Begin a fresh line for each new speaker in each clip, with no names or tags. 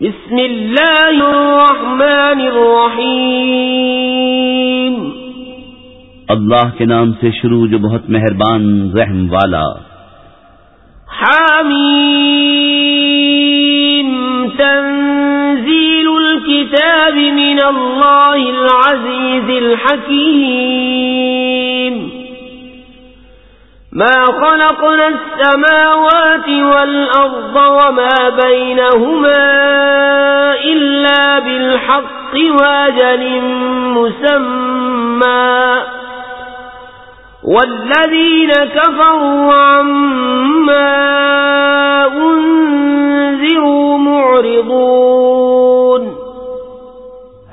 بسم اللہ الرحمن الرحیم
اللہ کے نام سے شروع جو بہت مہربان رحم والا
حامیم تنزیل الكتاب من اللہ العزیز الحکیم ما خلقنا السماوات والأرض وما بينهما إلا بالحق واجل مسمى والذين كفروا عما أنذروا معرضون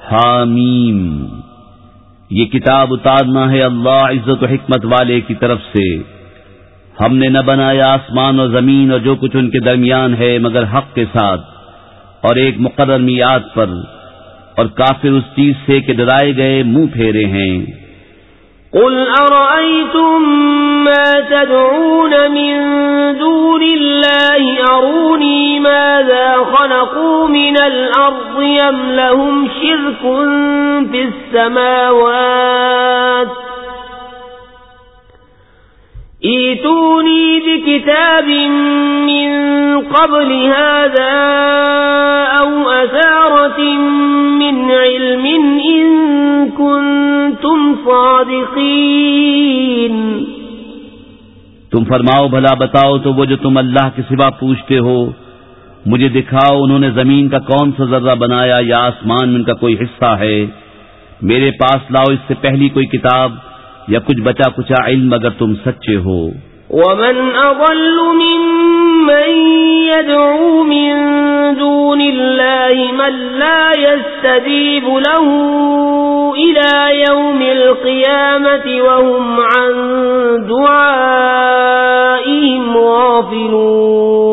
حاميم یہ کتاب اتارنا ہے اللہ عزت و حکمت والے کی طرف سے ہم نے نہ بنایا آسمان اور زمین اور جو کچھ ان کے درمیان ہے مگر حق کے ساتھ اور ایک مقرر میاد پر اور کافر اس چیز سے کہ ڈرائے گئے منہ پھیرے ہیں
قل ارأيتم ما تدعون من دون الله أروني ماذا خلقوا من الأرض يم لهم شرك في السماوات تم فرماؤ
بھلا بتاؤ تو وہ جو تم اللہ کے سوا پوچھتے ہو مجھے دکھاؤ انہوں نے زمین کا کون سا ذرہ بنایا یا آسمان میں ان کا کوئی حصہ ہے میرے پاس لاؤ اس سے پہلی کوئی کتاب یا کچھ بچا کچا علم اگر تم سچے ہو
ومن ممن يدعو من دون الله من لا يستجيب له إلى يوم القيامة وهم عن دعائهم غافلون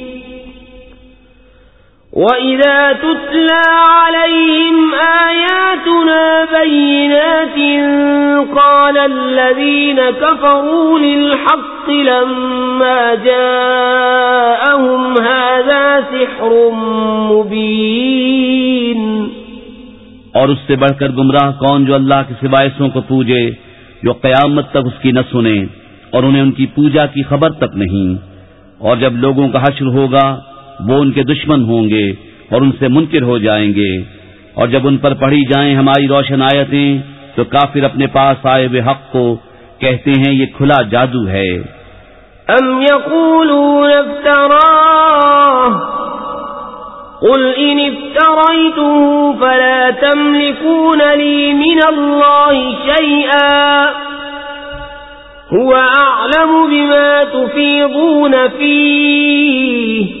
وَإِذَا تُتْلَى عَلَيْهِمْ آيَاتُنَا بَيِّنَاتٍ قَالَ الَّذِينَ كَفَرُوا لِلْحَقِّ لَمَّا جَاءَهُمْ هَذَا سِحْرٌ مُبِينٌ
اور اس سے بڑھ کر گمراہ کون جو اللہ کے سوائسوں کو پوجے جو قیامت تک اس کی نہ سنے اور انہیں ان کی پوجا کی خبر تک نہیں اور جب لوگوں کا حشر ہوگا وہ ان کے دشمن ہوں گے اور ان سے منکر ہو جائیں گے اور جب ان پر پڑھی جائیں ہماری روشن آیتیں تو کافر اپنے پاس آئے ہوئے حق کو کہتے ہیں یہ کھلا جادو ہے
ام يقولون قل إن افتريته فلا تملكون لي من الله شيئا هو أعلم بما تفيضون فيه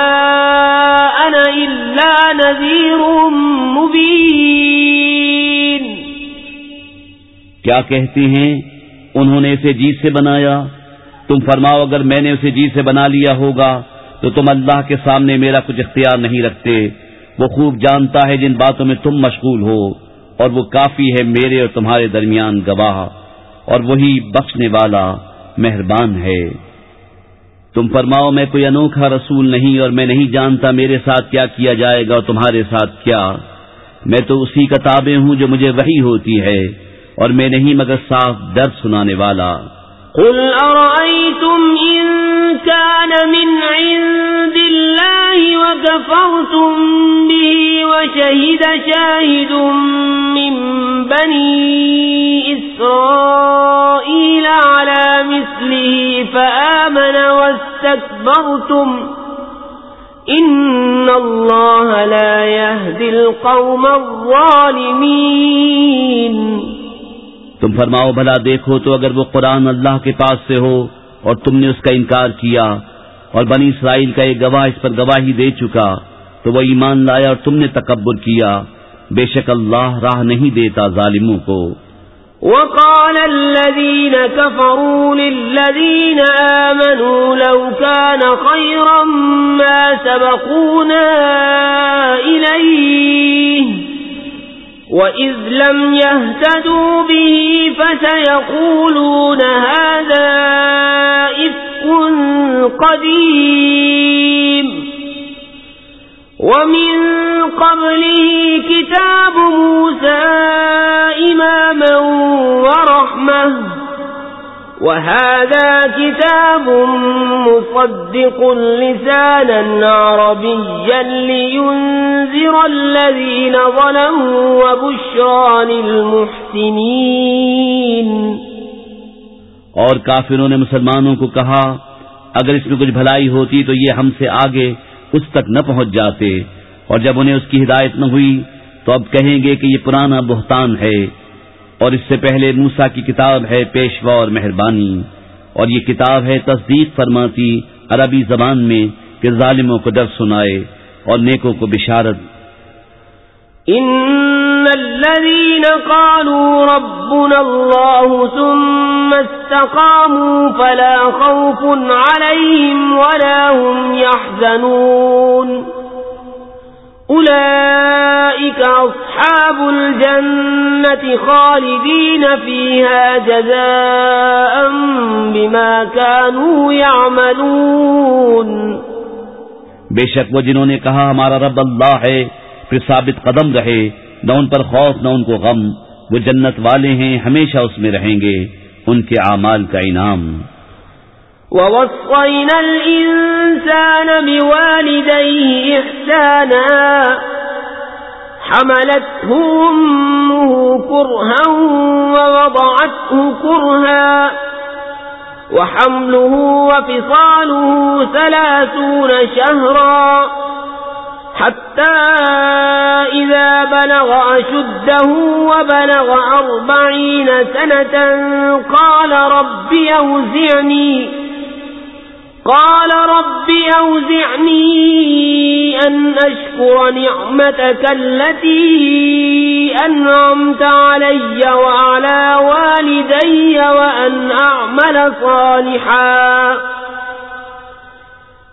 نذیر مبین
کیا کہتے ہیں انہوں نے اسے جی سے بنایا تم فرماؤ اگر میں نے اسے جی سے بنا لیا ہوگا تو تم اللہ کے سامنے میرا کچھ اختیار نہیں رکھتے وہ خوب جانتا ہے جن باتوں میں تم مشغول ہو اور وہ کافی ہے میرے اور تمہارے درمیان گواہ اور وہی بخشنے والا مہربان ہے تم فرماؤ میں کوئی انوکھا رسول نہیں اور میں نہیں جانتا میرے ساتھ کیا کیا جائے گا اور تمہارے ساتھ کیا میں تو اسی کتابیں ہوں جو مجھے وہی ہوتی ہے اور میں نہیں مگر صاف درد سنانے والا
قل كان من من عند به بني إسرائيل على مثله فآمن واستكبرتم إن الله لا يهدي القوم الظالمين
تم فرماؤ بھلا دیکھو تو اگر وہ قرآن اللہ کے پاس سے ہو اور تم نے اس کا انکار کیا اور بنی اسرائیل کا ایک گواہ اس پر گواہی دے چکا تو وہ ایمان لایا اور تم نے تکبر کیا بے شک اللہ راہ نہیں دیتا ظالموں کو
وقال الذين كفروا للذين آمنوا لو كان خيرا ما سبقونا إليه وإذ لم يهتدوا به فسيقولون هذا إفق قديم ومن قبله كتاب موسى إماما ورحمة وهذا كتاب مصدق لسانا عربيا لينذر الذين ظلموا وبشرى للمحسنين
اور کافروں نے مسلمانوں کو کہا اگر اس میں کچھ بھلائی ہوتی تو یہ ہم سے آگے اس تک نہ پہنچ جاتے اور جب انہیں اس کی ہدایت نہ ہوئی تو اب کہیں گے کہ یہ پرانا بہتان ہے اور اس سے پہلے موسا کی کتاب ہے پیشوا اور مہربانی اور یہ کتاب ہے تصدیق فرماتی عربی زبان میں کہ ظالموں کو ڈر سنائے اور نیکوں کو بشارت
الذين قالوا ربنا الله ثم استقاموا فلا خوف عليهم ولا هم يحزنون أولئك أصحاب الجنة خالدين فيها جزاء بما كانوا يعملون
بے شک وہ جنہوں نے کہا ہمارا رب اللہ ہے پھر ثابت قدم رہے نہ ان پر خوف نہ ان کو غم وہ جنت والے ہیں ہمیشہ اس میں رہیں گے ان کے اعمال کا انعام
وَوَصَّيْنَا الْإِنسَانَ بِوَالِدَيْهِ إِحْسَانًا حَمَلَتْهُ أُمُّهُ كُرْهًا وَوَضَعَتْهُ كُرْهًا وَحَمْلُهُ وَفِصَالُهُ ثَلَاثُونَ شَهْرًا حتى إذا بلغ أشده وبلغ أربعين سنة قال ربي أوزعني قال ربي أوزعني أن أشكر نعمتك التي أنعمت علي وعلى والدي وأن أعمل صالحاً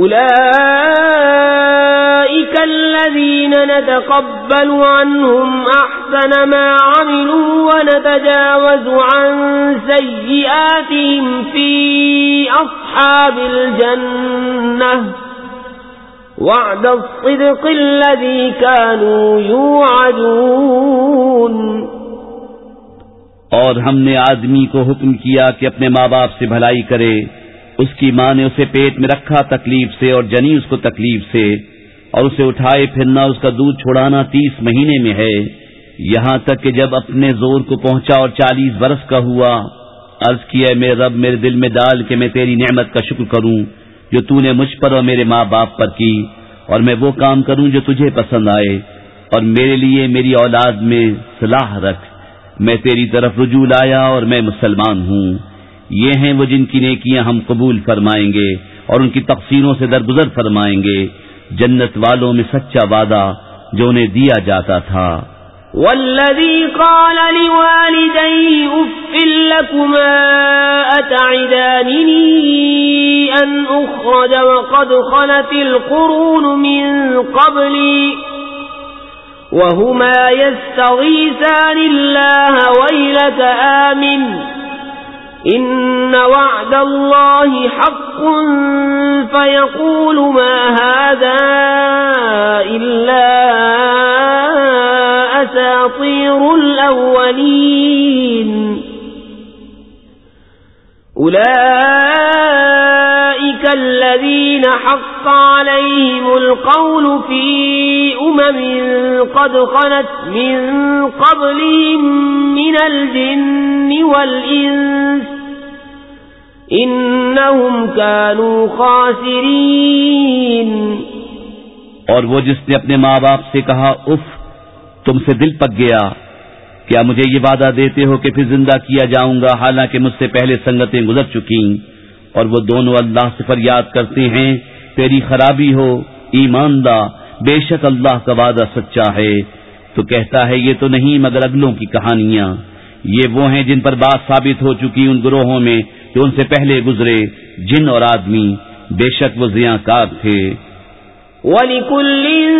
أولئك الذين نتقبل عنهم أحسن ما عملوا ونتجاوز عن سيئاتهم في أصحاب الجنة وعد الصدق الذي كانوا يوعدون
اور ہم نے آدمی کو حکم کیا کہ اپنے ماں باپ سے بھلائی کرے اس کی ماں نے اسے پیٹ میں رکھا تکلیف سے اور جنی اس کو تکلیف سے اور اسے اٹھائے پھرنا اس کا دودھ چھوڑانا تیس مہینے میں ہے یہاں تک کہ جب اپنے زور کو پہنچا اور چالیس برس کا ہوا عرض کیا میرے رب میرے دل میں ڈال کے میں تیری نعمت کا شکر کروں جو تو نے مجھ پر اور میرے ماں باپ پر کی اور میں وہ کام کروں جو تجھے پسند آئے اور میرے لیے میری اولاد میں صلاح رکھ میں تیری طرف رجوع آیا اور میں مسلمان ہوں یہ ہیں وہ جن کی نیکیاں ہم قبول فرمائیں گے اور ان کی تقسیموں سے درگزر فرمائیں گے جنت والوں میں سچا وعدہ جو انہیں دیا جاتا تھا والذي
قال لوالديه أفل لكما أتعدانني أن أخرج وقد خلت القرون من قبلي وهما يستغيثان الله ويلك آمن ان وعد الله حق فيقول ما هذا الا اساطير الاولين اولئك الذين حق عليهم القول في أمم قد خلت من قبلهم من الجن والإنس إنهم كانوا خاسرين
اور وہ جس نے اپنے ماں باپ سے کہا اف تم سے دل پک گیا کیا مجھے یہ وعدہ دیتے ہو کہ پھر زندہ کیا جاؤں گا حالانکہ مجھ سے پہلے سنگتیں گزر چکی اور وہ دونوں اللہ سے فریاد کرتے ہیں تیری خرابی ہو ایماندہ بے شک اللہ کا وعدہ سچا ہے تو کہتا ہے یہ تو نہیں مگر اگلوں کی کہانیاں یہ وہ ہیں جن پر بات ثابت ہو چکی ان گروہوں میں جو ان سے پہلے گزرے جن اور آدمی بے شک وہ زیاں کار تھے
وَلِكُلِّن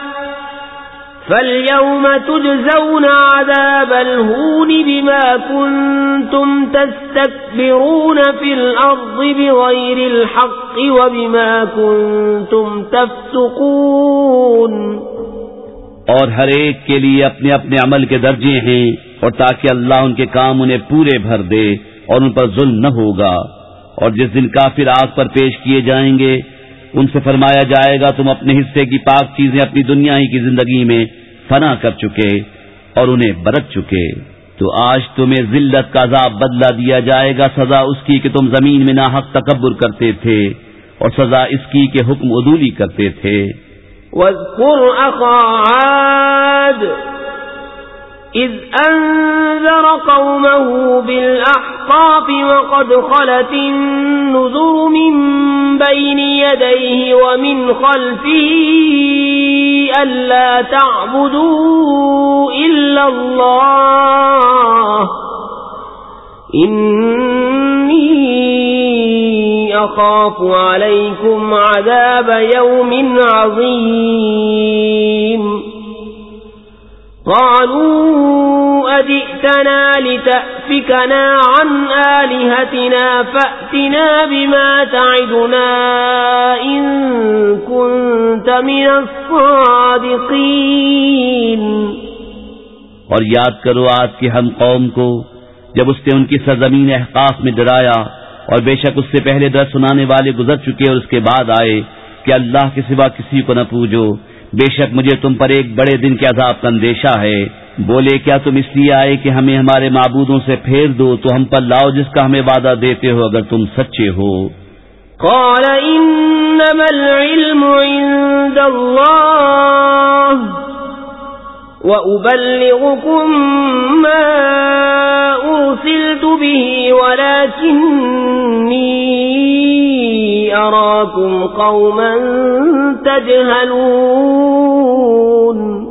تجونا
اور ہر ایک کے لیے اپنے اپنے عمل کے درجے ہیں اور تاکہ اللہ ان کے کام انہیں پورے بھر دے اور ان پر ظلم نہ ہوگا اور جس دن کافر آگ پر پیش کیے جائیں گے ان سے فرمایا جائے گا تم اپنے حصے کی پاک چیزیں اپنی دنیا ہی کی زندگی میں فنا کر چکے اور انہیں برت چکے تو آج تمہیں ذلت کا عذاب بدلہ دیا جائے گا سزا اس کی کہ تم زمین میں ناحق تکبر کرتے تھے اور سزا اس کی کہ حکم عدولی کرتے تھے
واذکر اقعاد اذ انذر قومه بالاحقاب وقد خلت النذور من بين يديه ومن خلفه ألا تعبدوا إلا الله إني أخاف عليكم عذاب يوم عظيم قالوا أدئتنا لتأمين من الصادقين
اور یاد کرو آج کی ہم قوم کو جب اس نے ان کی سرزمین احقاف میں ڈرایا اور بے شک اس سے پہلے در سنانے والے گزر چکے اور اس کے بعد آئے کہ اللہ کے سوا کسی کو نہ پوجو بے شک مجھے تم پر ایک بڑے دن کے عذاب کا اندیشہ ہے بولے کیا تم اس لیے آئے کہ ہمیں ہمارے معبودوں سے پھیر دو تو ہم پر لاؤ جس کا ہمیں وعدہ دیتے ہو اگر تم سچے ہو قال انما
العلم عند اللہ وأبلغكم ما أرسلت به ولكني أراكم قوما تجهلون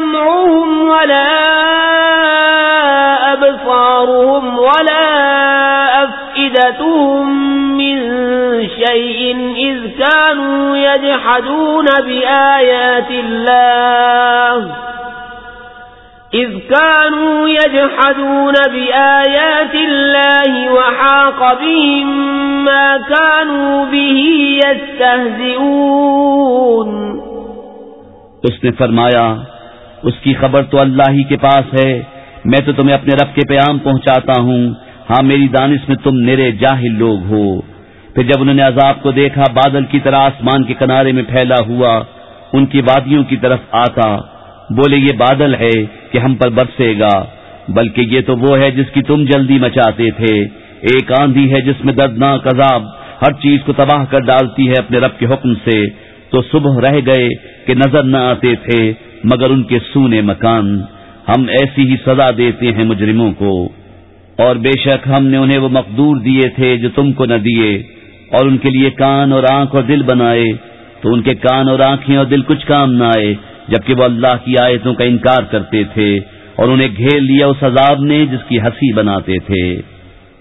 سمعهم ولا أبصارهم ولا أفئدتهم من شيء إذ كانوا يجحدون بآيات الله إذ كانوا يجحدون بآيات الله وحاق بهم ما كانوا به يستهزئون
اس نے فرمایا اس کی خبر تو اللہ ہی کے پاس ہے میں تو تمہیں اپنے رب کے پیام پہنچاتا ہوں ہاں میری دانش میں تم نرے جاہل لوگ ہو پھر جب انہوں نے عذاب کو دیکھا بادل کی طرح آسمان کے کنارے میں پھیلا ہوا ان کی وادیوں کی طرف آتا بولے یہ بادل ہے کہ ہم پر برسے گا بلکہ یہ تو وہ ہے جس کی تم جلدی مچاتے تھے ایک آندھی ہے جس میں دردناک عذاب ہر چیز کو تباہ کر ڈالتی ہے اپنے رب کے حکم سے تو صبح رہ گئے کہ نظر نہ آتے تھے مگر ان کے سونے مکان ہم ایسی ہی سزا دیتے ہیں مجرموں کو اور بے شک ہم نے انہیں وہ مقدور دیے تھے جو تم کو نہ دیے اور ان کے لیے کان اور آنکھ اور دل بنائے تو ان کے کان اور آنکھیں اور دل کچھ کام نہ آئے جبکہ وہ اللہ کی آیتوں کا انکار کرتے تھے اور انہیں گھیر لیا اس عذاب نے جس کی ہنسی بناتے تھے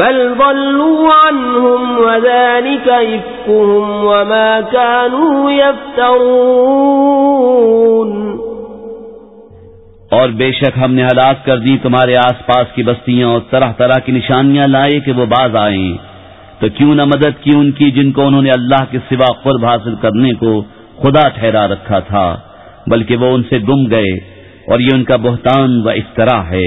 بل ضلوا عنهم وذلك إفكهم وما كانوا يفترون
اور بے شک ہم نے ہلاک کر دی تمہارے آس پاس کی بستیاں اور طرح طرح کی نشانیاں لائے کہ وہ باز آئیں تو کیوں نہ مدد کی ان کی جن کو انہوں نے اللہ کے سوا قرب حاصل کرنے کو خدا ٹھہرا رکھا تھا بلکہ وہ ان سے گم گئے اور یہ ان کا بہتان و اس طرح ہے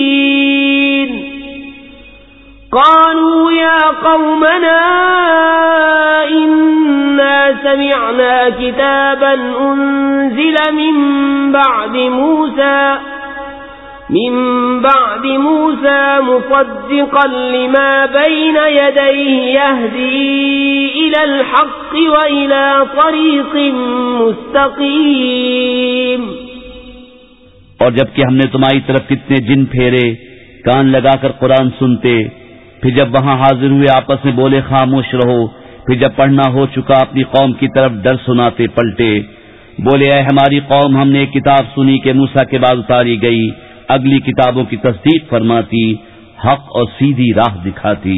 قالوا يا قومنا إنا سمعنا كتابا أنزل من بعد موسى من بعد موسى مصدقا لما بين يديه يهدي إلى الحق وإلى طريق مستقيم
اور جبکہ ہم نے تمہاری طرف کتنے جن پھیرے کان لگا کر قرآن سنتے پھر جب وہاں حاضر ہوئے آپس میں بولے خاموش رہو پھر جب پڑھنا ہو چکا اپنی قوم کی طرف ڈر سناتے پلٹے بولے اے ہماری قوم ہم نے ایک کتاب سنی کہ موسا کے بعد اتاری گئی اگلی کتابوں کی تصدیق فرماتی حق اور سیدھی راہ دکھاتی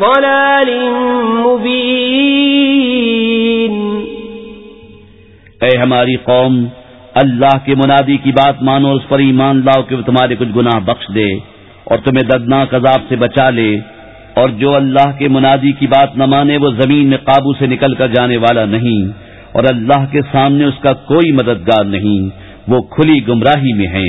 ضلال مبین
اے ہماری قوم اللہ کے منادی کی بات مانو اس پر ایمان لاؤ کہ وہ تمہارے کچھ گناہ بخش دے اور تمہیں ددناک عذاب سے بچا لے اور جو اللہ کے منادی کی بات نہ مانے وہ زمین میں قابو سے نکل کر جانے والا نہیں اور اللہ کے سامنے اس کا کوئی مددگار نہیں وہ کھلی گمراہی میں ہے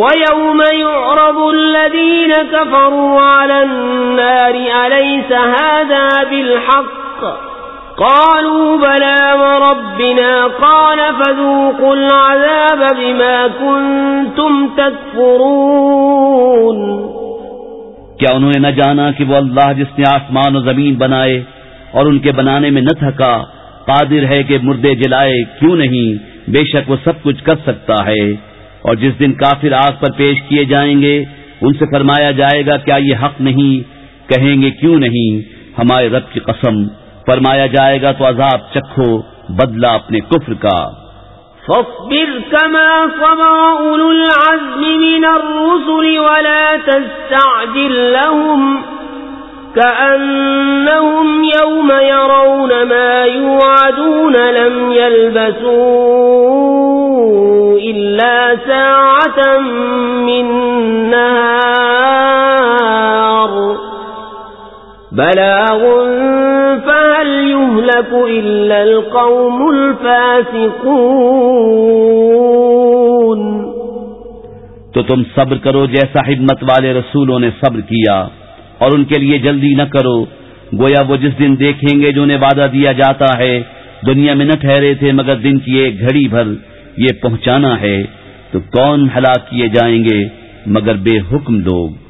وَيَوْمَ يُعْرَضُ الَّذِينَ كَفَرُوا عَلَى النَّارِ أَلَيْسَ هَذَا بِالْحَقِّ قَالُوا بَلَى وَرَبِّنَا قَالَ فَذُوقُوا الْعَذَابَ بِمَا كُنْتُمْ تَكْفُرُونَ
کیا انہوں نے نہ جانا کہ وہ اللہ جس نے آسمان و زمین بنائے اور ان کے بنانے میں نہ تھکا قادر ہے کہ مردے جلائے کیوں نہیں بے شک وہ سب کچھ کر سکتا ہے اور جس دن کافر آگ پر پیش کیے جائیں گے ان سے فرمایا جائے گا کیا یہ حق نہیں کہیں گے کیوں نہیں ہمارے رب کی قسم فرمایا جائے گا تو عذاب چکھو بدلہ اپنے کفر کا
فاصبر كما صبر أولو العزم من الرسل ولا تستعجل لهم كأنهم يوم يرون ما يوعدون لم يلبسون تو
تم صبر کرو جیسا ہمت والے رسولوں نے صبر کیا اور ان کے لیے جلدی نہ کرو گویا وہ جس دن دیکھیں گے جو انہیں وعدہ دیا جاتا ہے دنیا میں نہ ٹھہرے تھے مگر دن کی ایک گھڑی بھر یہ پہنچانا ہے تو کون ہلاک کیے جائیں گے مگر بے حکم لوگ